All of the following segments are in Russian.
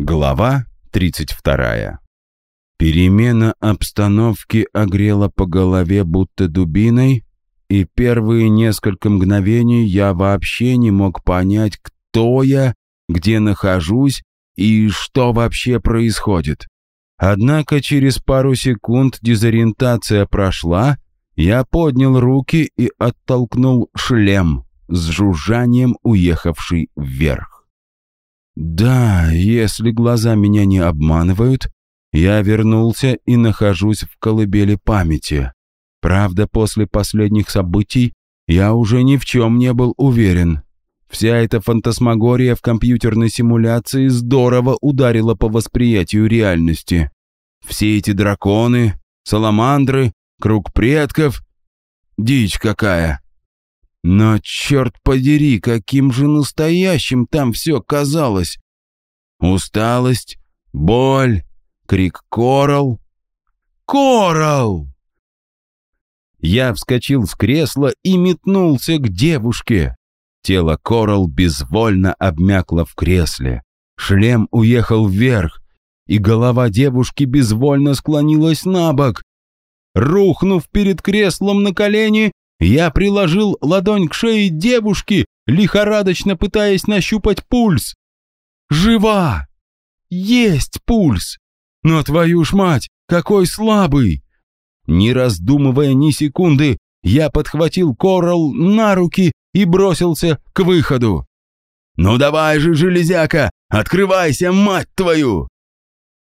Глава 32. Перемена обстановки огрела по голове будто дубиной, и первые несколько мгновений я вообще не мог понять, кто я, где нахожусь и что вообще происходит. Однако через пару секунд дезориентация прошла, я поднял руки и оттолкнул шлем с жужжанием, уехавший вверх. Да, если глаза меня не обманывают, я вернулся и нахожусь в колыбели памяти. Правда, после последних событий я уже ни в чем не был уверен. Вся эта фантасмагория в компьютерной симуляции здорово ударила по восприятию реальности. Все эти драконы, саламандры, круг предков. Дичь какая! Но, черт подери, каким же настоящим там все казалось. Усталость, боль, крик «Коралл!» «Коралл!» Я вскочил с кресла и метнулся к девушке. Тело Коралл безвольно обмякло в кресле. Шлем уехал вверх, и голова девушки безвольно склонилась на бок. Рухнув перед креслом на колени, я приложил ладонь к шее девушки, лихорадочно пытаясь нащупать пульс. Жива! Есть пульс! Но твою ж мать, какой слабый! Не раздумывая ни секунды, я подхватил Коралл на руки и бросился к выходу. «Ну давай же, железяка, открывайся, мать твою!»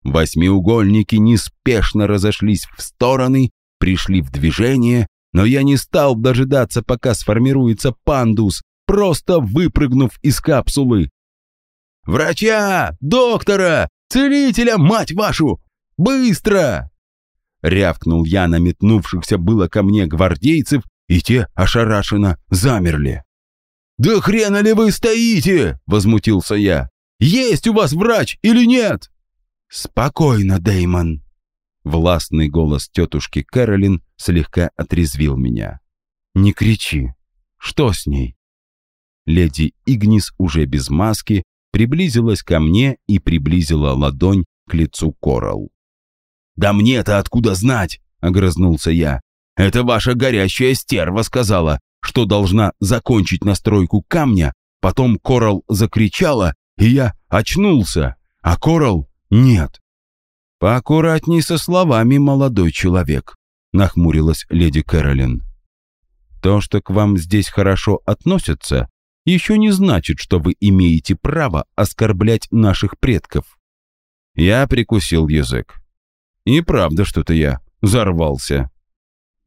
Восьмиугольники неспешно разошлись в стороны, пришли в движение, но я не стал дожидаться, пока сформируется пандус, просто выпрыгнув из капсулы. «Врача! Доктора! Целителя, мать вашу! Быстро!» Рявкнул я на метнувшихся было ко мне гвардейцев, и те ошарашенно замерли. «Да хрена ли вы стоите?» — возмутился я. «Есть у вас врач или нет?» «Спокойно, Деймон», Властный голос тетушки Кэролин слегка отрезвил меня. «Не кричи. Что с ней?» Леди Игнис уже без маски приблизилась ко мне и приблизила ладонь к лицу Коралл. «Да мне-то откуда знать?» — огрызнулся я. «Это ваша горящая стерва сказала, что должна закончить настройку камня, потом Коралл закричала, и я очнулся, а Коралл нет. «Поаккуратней со словами, молодой человек», — нахмурилась леди Кэролин. «То, что к вам здесь хорошо относятся, еще не значит, что вы имеете право оскорблять наших предков». Я прикусил язык. И правда что-то я взорвался.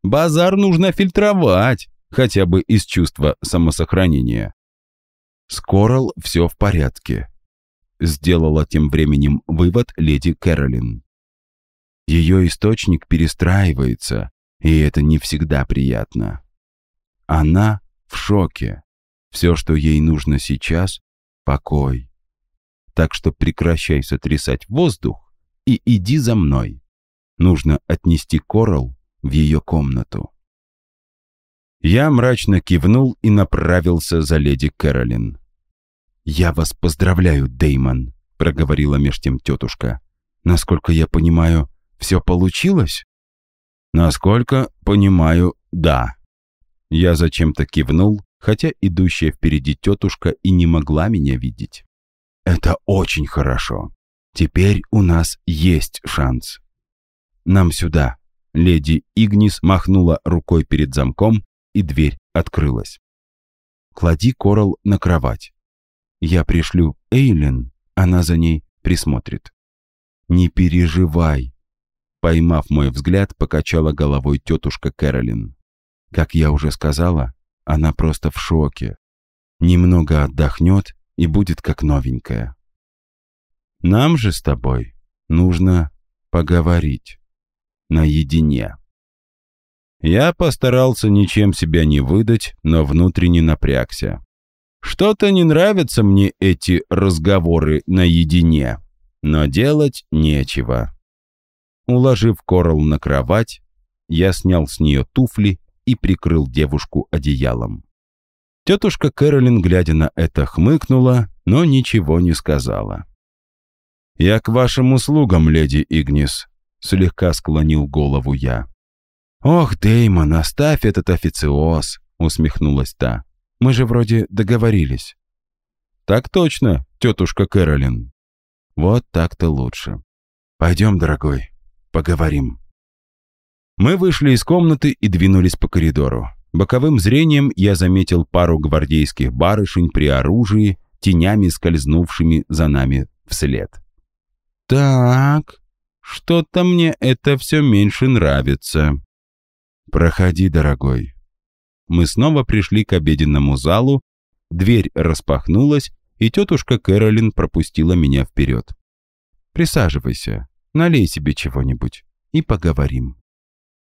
Базар нужно фильтровать, хотя бы из чувства самосохранения. С все в порядке сделала тем временем вывод леди Кэролин. Ее источник перестраивается, и это не всегда приятно. Она в шоке. Все, что ей нужно сейчас — покой. Так что прекращай сотрясать воздух и иди за мной. Нужно отнести Коралл в ее комнату. Я мрачно кивнул и направился за леди Кэролин. «Я вас поздравляю, Деймон», — проговорила меж тем тетушка. «Насколько я понимаю, все получилось?» «Насколько понимаю, да». Я зачем-то кивнул, хотя идущая впереди тетушка и не могла меня видеть. «Это очень хорошо. Теперь у нас есть шанс. Нам сюда». Леди Игнис махнула рукой перед замком, и дверь открылась. «Клади Корал на кровать. Я пришлю Эйлин, она за ней присмотрит. Не переживай. Поймав мой взгляд, покачала головой тетушка Кэролин. Как я уже сказала, она просто в шоке. Немного отдохнет и будет как новенькая. Нам же с тобой нужно поговорить. Наедине. Я постарался ничем себя не выдать, но внутренне напрягся. Что-то не нравятся мне эти разговоры наедине, но делать нечего. Уложив Корал на кровать, я снял с нее туфли и прикрыл девушку одеялом. Тетушка Кэролин, глядя на это, хмыкнула, но ничего не сказала. «Я к вашим услугам, леди Игнис», — слегка склонил голову я. «Ох, Деймон, оставь этот официоз», — усмехнулась та. «Мы же вроде договорились». «Так точно, тетушка Кэролин». «Вот так-то лучше. Пойдем, дорогой, поговорим». Мы вышли из комнаты и двинулись по коридору. Боковым зрением я заметил пару гвардейских барышень при оружии, тенями скользнувшими за нами вслед. «Так, что-то мне это все меньше нравится». «Проходи, дорогой». Мы снова пришли к обеденному залу, дверь распахнулась, и тетушка Кэролин пропустила меня вперед. «Присаживайся, налей себе чего-нибудь и поговорим».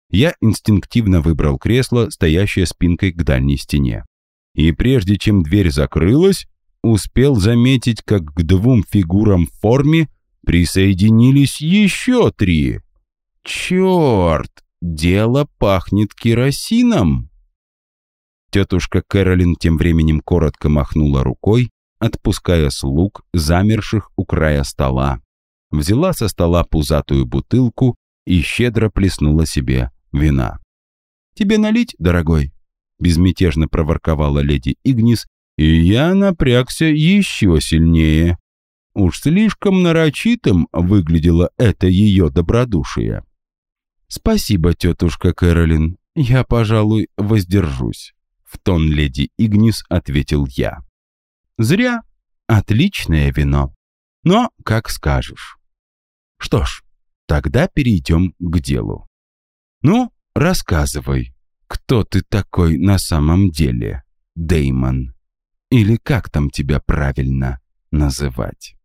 Я инстинктивно выбрал кресло, стоящее спинкой к дальней стене. И прежде чем дверь закрылась, успел заметить, как к двум фигурам в форме присоединились еще три. Черт, дело пахнет керосином. Тетушка Кэролин тем временем коротко махнула рукой, отпуская слуг, замерших у края стола. Взяла со стола пузатую бутылку и щедро плеснула себе вина. «Тебе налить, дорогой?» Безмятежно проворковала леди Игнис, и я напрягся еще сильнее. Уж слишком нарочитым выглядело это ее добродушие. «Спасибо, тетушка Кэролин, я, пожалуй, воздержусь», — в тон леди Игнис ответил я. «Зря. Отличное вино. Но как скажешь». «Что ж, тогда перейдем к делу. Ну, рассказывай, кто ты такой на самом деле, Деймон? Или как там тебя правильно называть?»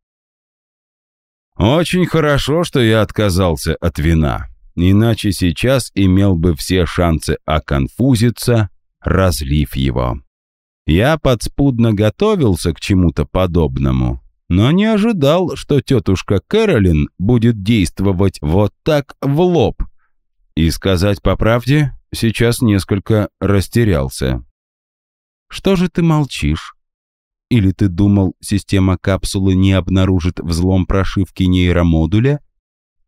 Очень хорошо, что я отказался от вина, иначе сейчас имел бы все шансы оконфузиться, разлив его. Я подспудно готовился к чему-то подобному, но не ожидал, что тетушка Кэролин будет действовать вот так в лоб. И сказать по правде, сейчас несколько растерялся. «Что же ты молчишь?» Или ты думал, система капсулы не обнаружит взлом прошивки нейромодуля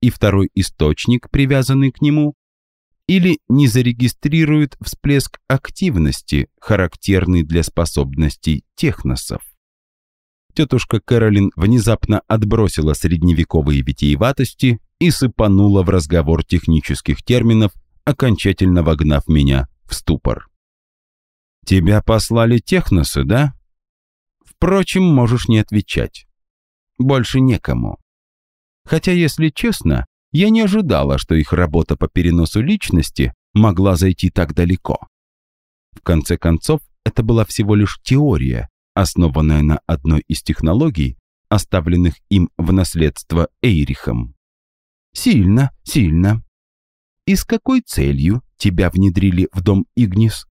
и второй источник, привязанный к нему? Или не зарегистрирует всплеск активности, характерный для способностей техносов? Тетушка Кэролин внезапно отбросила средневековые витиеватости и сыпанула в разговор технических терминов, окончательно вогнав меня в ступор. «Тебя послали техносы, да?» Впрочем, можешь не отвечать. Больше некому. Хотя, если честно, я не ожидала, что их работа по переносу личности могла зайти так далеко. В конце концов, это была всего лишь теория, основанная на одной из технологий, оставленных им в наследство Эйрихом. Сильно, сильно. И с какой целью тебя внедрили в дом Игнис?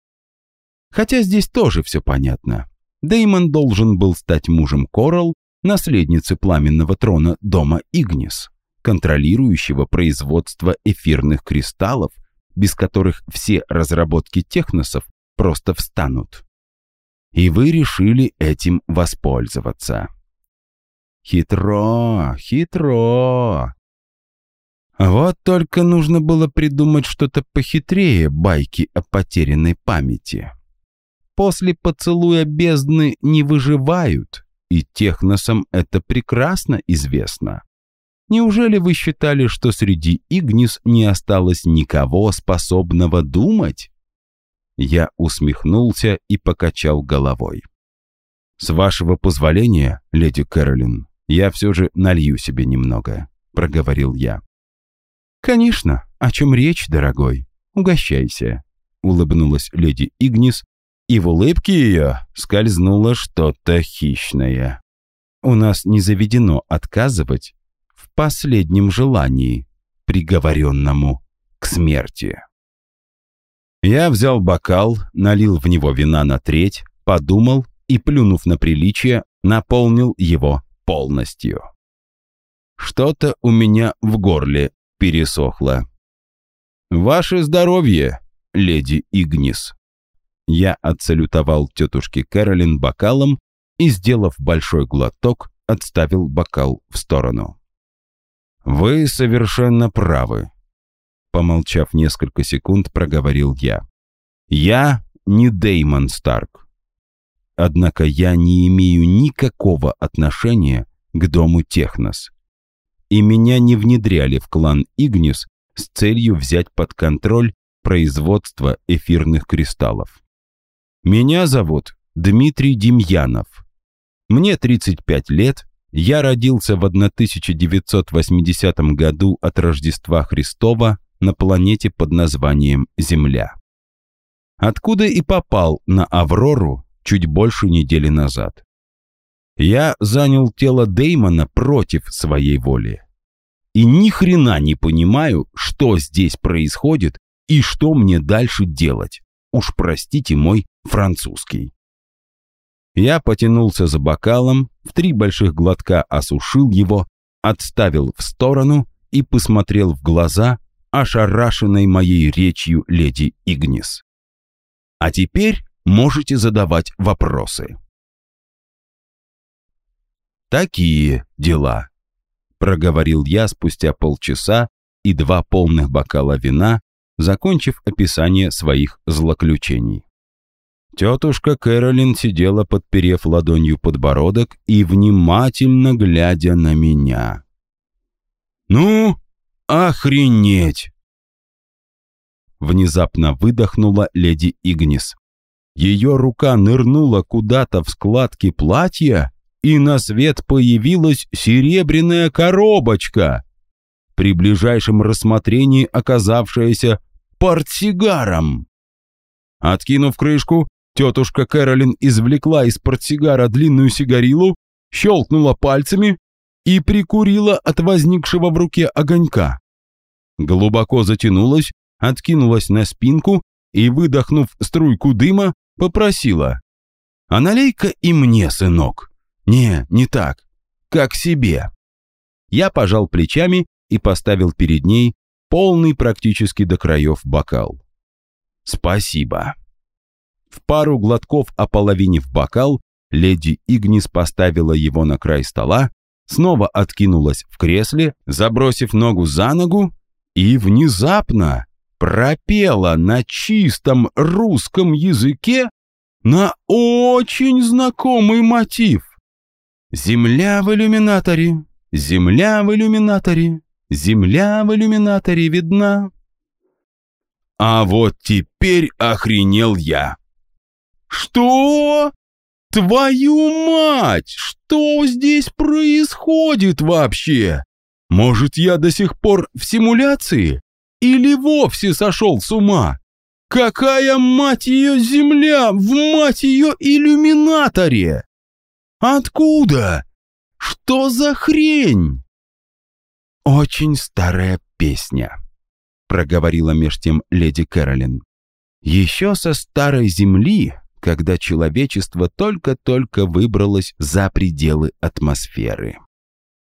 Хотя здесь тоже все понятно. Деймон должен был стать мужем Корал, наследницы пламенного трона дома Игнис, контролирующего производство эфирных кристаллов, без которых все разработки техносов просто встанут. И вы решили этим воспользоваться. Хитро, хитро. Вот только нужно было придумать что-то похитрее байки о потерянной памяти после поцелуя бездны не выживают, и техносам это прекрасно известно. Неужели вы считали, что среди Игнис не осталось никого, способного думать? Я усмехнулся и покачал головой. «С вашего позволения, леди Кэролин, я все же налью себе немного», — проговорил я. «Конечно, о чем речь, дорогой? Угощайся», — улыбнулась леди Игнис, и в улыбке ее скользнуло что-то хищное. У нас не заведено отказывать в последнем желании, приговоренному к смерти. Я взял бокал, налил в него вина на треть, подумал и, плюнув на приличие, наполнил его полностью. Что-то у меня в горле пересохло. «Ваше здоровье, леди Игнис!» Я отсалютовал тетушке Кэролин бокалом и, сделав большой глоток, отставил бокал в сторону. «Вы совершенно правы», — помолчав несколько секунд, проговорил я. «Я не Деймон Старк. Однако я не имею никакого отношения к дому Технос. И меня не внедряли в клан Игнис с целью взять под контроль производство эфирных кристаллов. Меня зовут Дмитрий Демьянов. Мне 35 лет, я родился в 1980 году от Рождества Христова на планете под названием Земля. Откуда и попал на Аврору чуть больше недели назад. Я занял тело Деймона против своей воли. И ни хрена не понимаю, что здесь происходит и что мне дальше делать. Уж простите мой французский. Я потянулся за бокалом, в три больших глотка осушил его, отставил в сторону и посмотрел в глаза ошарашенной моей речью леди Игнис. А теперь можете задавать вопросы. «Такие дела», — проговорил я спустя полчаса и два полных бокала вина, закончив описание своих злоключений. Тетушка Кэролин сидела, подперев ладонью подбородок и внимательно глядя на меня. «Ну, охренеть!» Внезапно выдохнула леди Игнис. Ее рука нырнула куда-то в складки платья, и на свет появилась серебряная коробочка, при ближайшем рассмотрении оказавшаяся портсигаром. Откинув крышку, тетушка Кэролин извлекла из портсигара длинную сигарилу, щелкнула пальцами и прикурила от возникшего в руке огонька. Глубоко затянулась, откинулась на спинку и, выдохнув струйку дыма, попросила. «А налей-ка и мне, сынок». «Не, не так. Как себе». Я пожал плечами и поставил перед ней полный практически до краев бокал. «Спасибо». В пару глотков ополовинив бокал, леди Игнис поставила его на край стола, снова откинулась в кресле, забросив ногу за ногу, и внезапно пропела на чистом русском языке на очень знакомый мотив. «Земля в иллюминаторе, земля в иллюминаторе, земля в иллюминаторе видна». А вот теперь охренел я. «Что? Твою мать! Что здесь происходит вообще? Может, я до сих пор в симуляции? Или вовсе сошел с ума? Какая, мать ее, земля в, мать ее, иллюминаторе? Откуда? Что за хрень? Очень старая песня, проговорила меж тем леди Кэролин. Еще со старой земли, когда человечество только-только выбралось за пределы атмосферы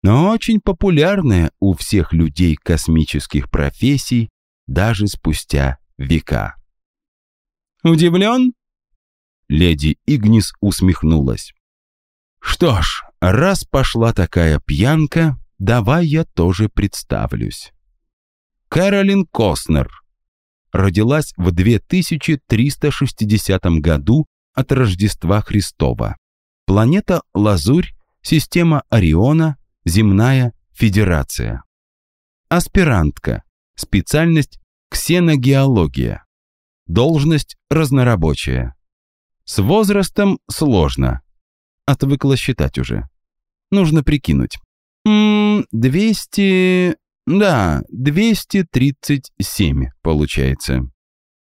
но очень популярная у всех людей космических профессий даже спустя века. «Удивлен?» Леди Игнис усмехнулась. «Что ж, раз пошла такая пьянка, давай я тоже представлюсь. Кэролин Костнер родилась в 2360 году от Рождества Христова. Планета Лазурь, система Ориона, Земная Федерация. Аспирантка. Специальность ксеногеология. Должность разнорабочая. С возрастом сложно. Отвыкла считать уже. Нужно прикинуть. Ммм, 200... Да, 237 получается.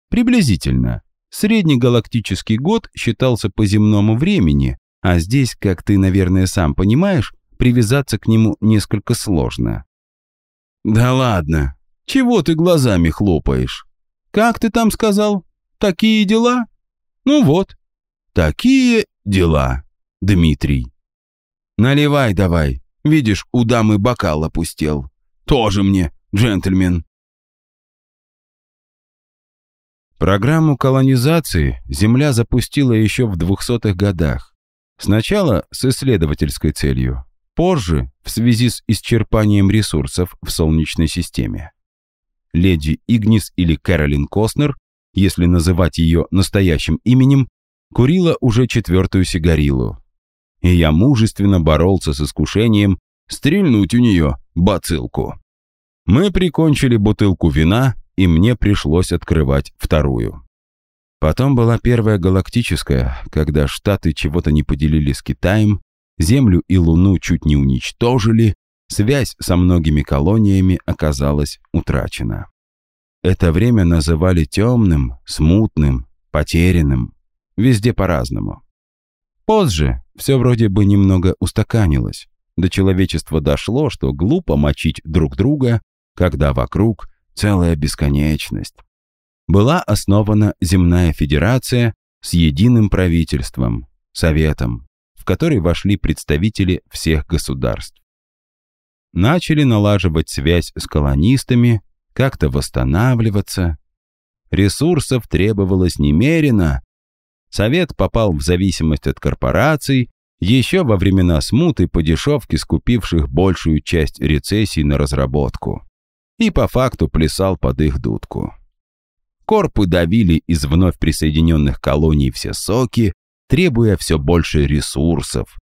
Приблизительно. Среднегалактический год считался по земному времени, а здесь, как ты, наверное, сам понимаешь, привязаться к нему несколько сложно. «Да ладно, чего ты глазами хлопаешь? Как ты там сказал? Такие дела? Ну вот, такие дела, Дмитрий. Наливай давай, видишь, у дамы бокал опустел. Тоже мне, джентльмен». Программу колонизации Земля запустила еще в 200-х годах. Сначала с исследовательской целью, позже в связи с исчерпанием ресурсов в Солнечной системе. Леди Игнис или Кэролин Костнер, если называть ее настоящим именем, курила уже четвертую сигарилу. И я мужественно боролся с искушением стрельнуть у нее бацилку. Мы прикончили бутылку вина, и мне пришлось открывать вторую. Потом была первая галактическая, когда Штаты чего-то не поделили с Китаем, Землю и Луну чуть не уничтожили, связь со многими колониями оказалась утрачена. Это время называли темным, смутным, потерянным. Везде по-разному. Позже все вроде бы немного устаканилось. До человечества дошло, что глупо мочить друг друга, когда вокруг целая бесконечность. Была основана Земная Федерация с единым правительством, Советом, в который вошли представители всех государств. Начали налаживать связь с колонистами, как-то восстанавливаться. Ресурсов требовалось немерено. Совет попал в зависимость от корпораций, еще во времена смуты по дешевке скупивших большую часть рецессий на разработку. И по факту плясал под их дудку. Корпы давили из вновь присоединенных колоний все соки, требуя все больше ресурсов.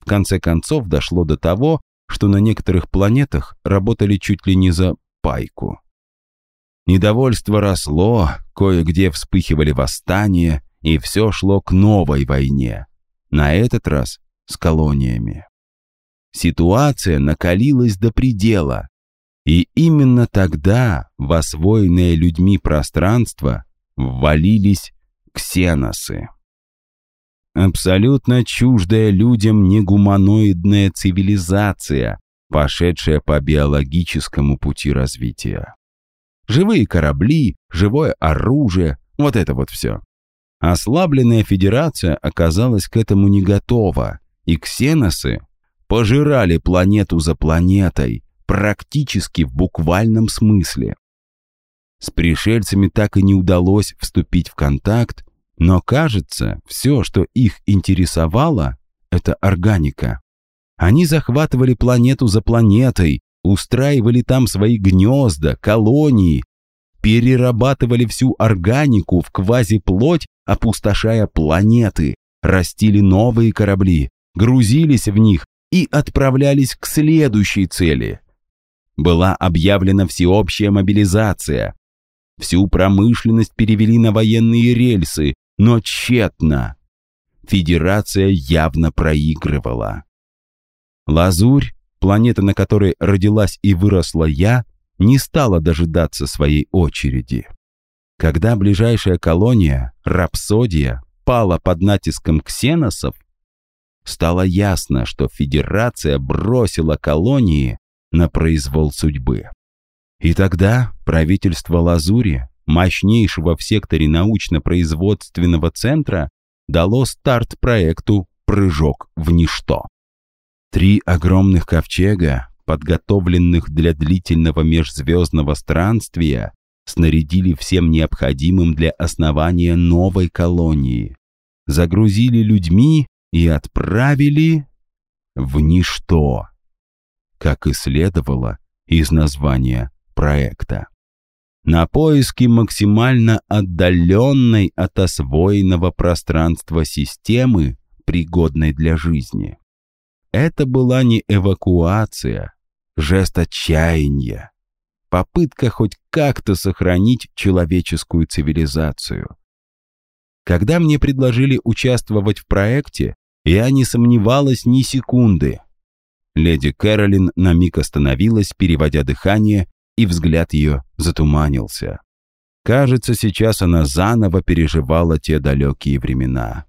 В конце концов дошло до того, что на некоторых планетах работали чуть ли не за пайку. Недовольство росло, кое-где вспыхивали восстания, и все шло к новой войне. На этот раз с колониями. Ситуация накалилась до предела. И именно тогда в освоенное людьми пространство ввалились ксеносы. Абсолютно чуждая людям негуманоидная цивилизация, пошедшая по биологическому пути развития. Живые корабли, живое оружие, вот это вот все. Ослабленная федерация оказалась к этому не готова, и ксеносы пожирали планету за планетой, практически в буквальном смысле. С пришельцами так и не удалось вступить в контакт, но кажется, все, что их интересовало, это органика. Они захватывали планету за планетой, устраивали там свои гнезда, колонии, перерабатывали всю органику в квазиплоть, опустошая планеты, растили новые корабли, грузились в них и отправлялись к следующей цели. Была объявлена всеобщая мобилизация. Всю промышленность перевели на военные рельсы, но тщетно. Федерация явно проигрывала. Лазурь, планета, на которой родилась и выросла я, не стала дожидаться своей очереди. Когда ближайшая колония, Рапсодия, пала под натиском ксеносов, стало ясно, что Федерация бросила колонии на произвол судьбы. И тогда правительство Лазури, мощнейшего в секторе научно-производственного центра, дало старт проекту «Прыжок в ничто». Три огромных ковчега, подготовленных для длительного межзвездного странствия, снарядили всем необходимым для основания новой колонии, загрузили людьми и отправили в ничто, как и следовало из названия проекта. На поиски максимально отдаленной от освоенного пространства системы, пригодной для жизни. Это была не эвакуация, жест отчаяния, попытка хоть как-то сохранить человеческую цивилизацию. Когда мне предложили участвовать в проекте, я не сомневалась ни секунды. Леди Кэролин на миг остановилась, переводя дыхание, и взгляд ее затуманился. Кажется, сейчас она заново переживала те далекие времена.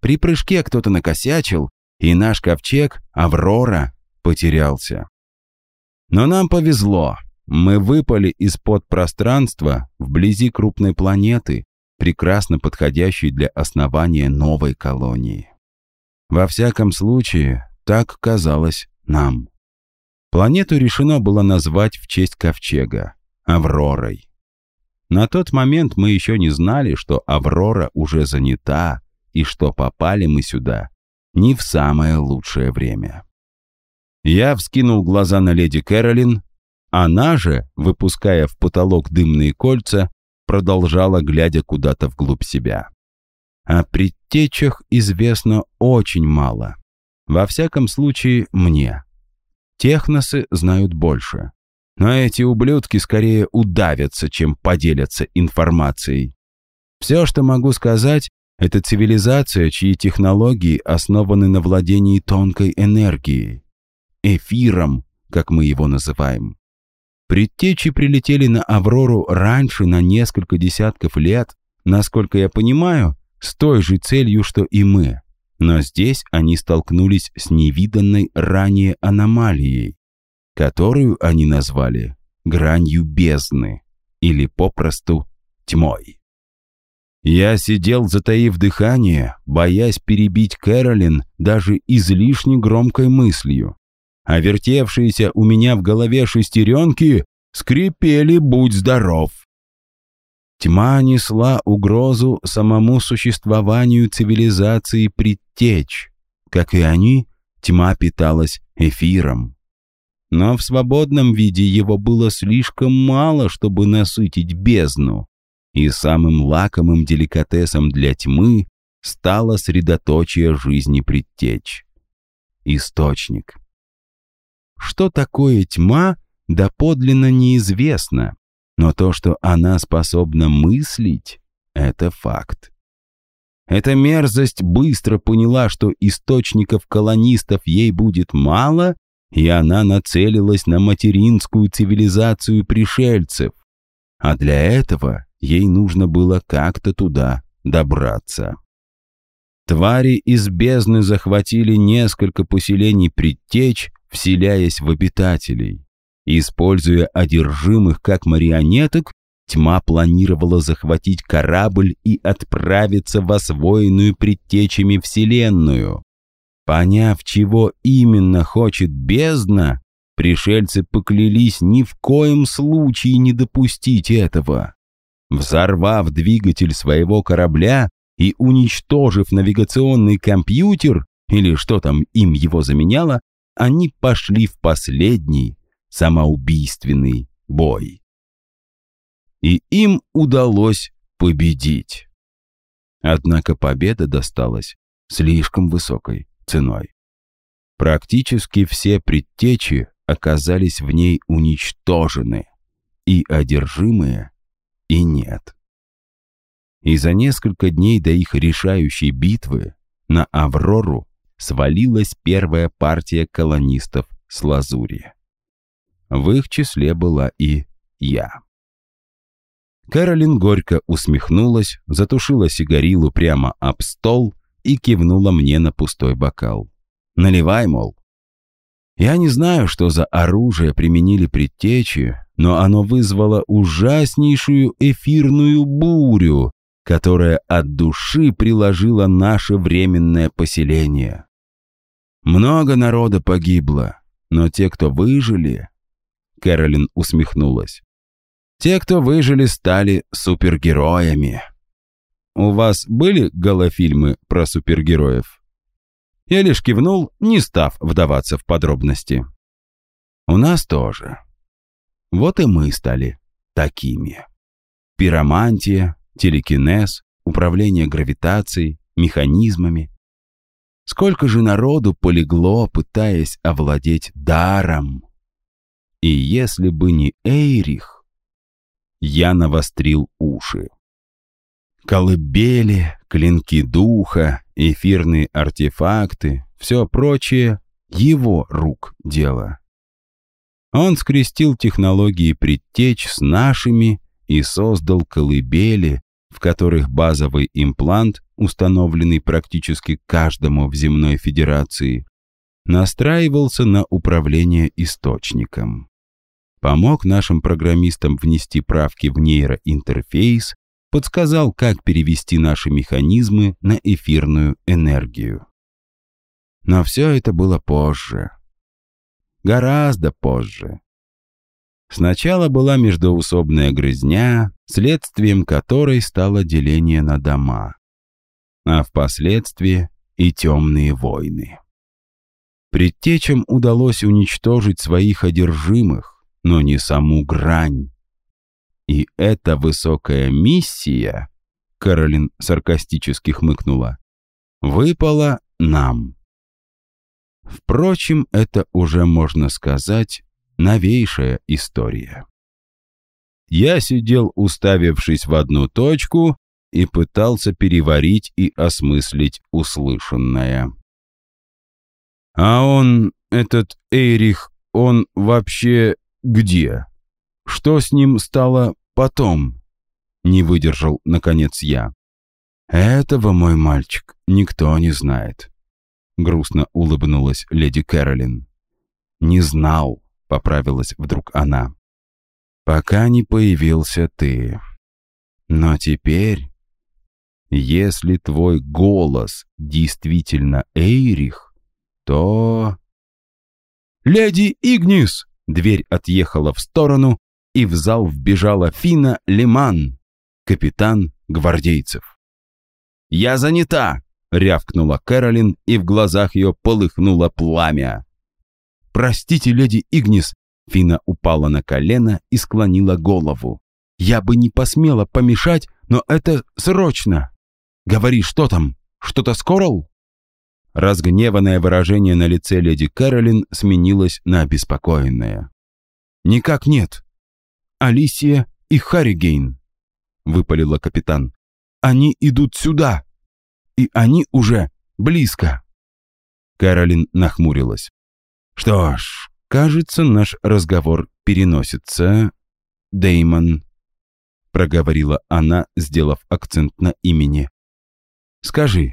При прыжке кто-то накосячил, и наш ковчег, Аврора, потерялся. Но нам повезло. Мы выпали из-под пространства вблизи крупной планеты, прекрасно подходящей для основания новой колонии. Во всяком случае, так казалось нам. Планету решено было назвать в честь ковчега – Авророй. На тот момент мы еще не знали, что Аврора уже занята и что попали мы сюда не в самое лучшее время. Я вскинул глаза на леди Кэролин, она же, выпуская в потолок дымные кольца, продолжала, глядя куда-то вглубь себя. О предтечах известно очень мало. Во всяком случае, мне. Техносы знают больше. Но эти ублюдки скорее удавятся, чем поделятся информацией. Все, что могу сказать, это цивилизация, чьи технологии основаны на владении тонкой энергией. Эфиром, как мы его называем. Предтечи прилетели на Аврору раньше на несколько десятков лет, насколько я понимаю, с той же целью, что и мы. Но здесь они столкнулись с невиданной ранее аномалией, которую они назвали гранью бездны или попросту тьмой. Я сидел, затаив дыхание, боясь перебить Кэролин даже излишне громкой мыслью а вертевшиеся у меня в голове шестеренки скрипели «Будь здоров!». Тьма несла угрозу самому существованию цивилизации предтеч. Как и они, тьма питалась эфиром. Но в свободном виде его было слишком мало, чтобы насытить бездну. И самым лакомым деликатесом для тьмы стало средоточие жизни предтеч. Источник. Что такое тьма, доподлинно неизвестно, но то, что она способна мыслить, это факт. Эта мерзость быстро поняла, что источников колонистов ей будет мало, и она нацелилась на материнскую цивилизацию пришельцев. А для этого ей нужно было как-то туда добраться. Твари из бездны захватили несколько поселений предтеч, вселяясь в обитателей. Используя одержимых как марионеток, тьма планировала захватить корабль и отправиться в освоенную предтечами Вселенную. Поняв, чего именно хочет бездна, пришельцы поклялись ни в коем случае не допустить этого. Взорвав двигатель своего корабля и уничтожив навигационный компьютер, или что там им его заменяло, они пошли в последний самоубийственный бой. И им удалось победить. Однако победа досталась слишком высокой ценой. Практически все предтечи оказались в ней уничтожены, и одержимые, и нет. И за несколько дней до их решающей битвы на Аврору свалилась первая партия колонистов с Лазури. В их числе была и я. Кэролин горько усмехнулась, затушила сигарилу прямо об стол и кивнула мне на пустой бокал. «Наливай, мол». Я не знаю, что за оружие применили предтечи, но оно вызвало ужаснейшую эфирную бурю, которая от души приложила наше временное поселение. Много народа погибло, но те, кто выжили... Кэролин усмехнулась. Те, кто выжили, стали супергероями. У вас были голофильмы про супергероев? Я лишь кивнул, не став вдаваться в подробности. У нас тоже. Вот и мы стали такими. Пиромантия, телекинез, управление гравитацией, механизмами. Сколько же народу полегло, пытаясь овладеть даром. И если бы не Эйрих, я навострил уши. Колыбели, клинки духа, эфирные артефакты, все прочее — его рук дело. Он скрестил технологии предтеч с нашими и создал колыбели, в которых базовый имплант, установленный практически каждому в земной федерации, настраивался на управление источником. Помог нашим программистам внести правки в нейроинтерфейс, подсказал, как перевести наши механизмы на эфирную энергию. Но все это было позже. Гораздо позже. Сначала была междоусобная грызня, следствием которой стало деление на дома. А впоследствии и темные войны. Предтечам удалось уничтожить своих одержимых, но не саму грань. И эта высокая миссия, Каролин саркастически хмыкнула, выпала нам. Впрочем, это уже, можно сказать, новейшая история. Я сидел, уставившись в одну точку, и пытался переварить и осмыслить услышанное. «А он, этот Эйрих, он вообще где? Что с ним стало потом?» Не выдержал, наконец, я. «Этого, мой мальчик, никто не знает», — грустно улыбнулась леди Кэролин. «Не знал», — поправилась вдруг она. «Пока не появился ты. Но теперь, если твой голос действительно Эйрих, то...» «Леди Игнис!» Дверь отъехала в сторону, и в зал вбежала Фина Лиман, капитан гвардейцев. «Я занята!» — рявкнула Кэролин, и в глазах ее полыхнуло пламя. «Простите, леди Игнис!» Фина упала на колено и склонила голову. «Я бы не посмела помешать, но это срочно!» «Говори, что там? Что-то скорол?» Разгневанное выражение на лице леди Кэролин сменилось на обеспокоенное. «Никак нет. Алисия и Харригейн», — выпалила капитан. «Они идут сюда, и они уже близко». Кэролин нахмурилась. «Что ж, кажется, наш разговор переносится, Деймон», — проговорила она, сделав акцент на имени. «Скажи,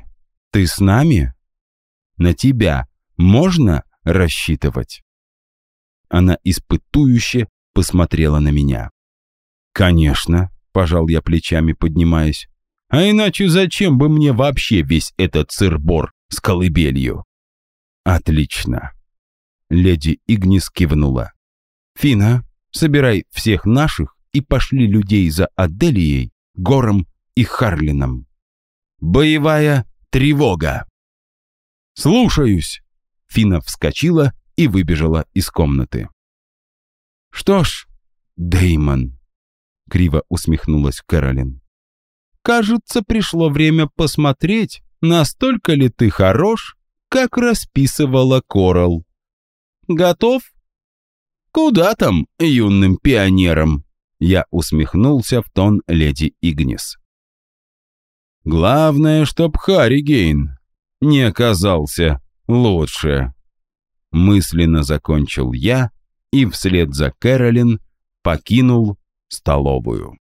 ты с нами?» На тебя можно рассчитывать?» Она испытующе посмотрела на меня. «Конечно», — пожал я плечами, поднимаясь. «А иначе зачем бы мне вообще весь этот сыр-бор с колыбелью?» «Отлично». Леди Игнис кивнула. «Фина, собирай всех наших и пошли людей за Аделией, Гором и Харлином. Боевая тревога!» «Слушаюсь!» Фина вскочила и выбежала из комнаты. «Что ж, Деймон», — криво усмехнулась Кэролин, «кажется, пришло время посмотреть, настолько ли ты хорош, как расписывала Корал. Готов? Куда там, юным пионером?» Я усмехнулся в тон леди Игнис. «Главное, чтоб Харри Гейн не оказался лучше. Мысленно закончил я и вслед за Кэролин покинул столовую.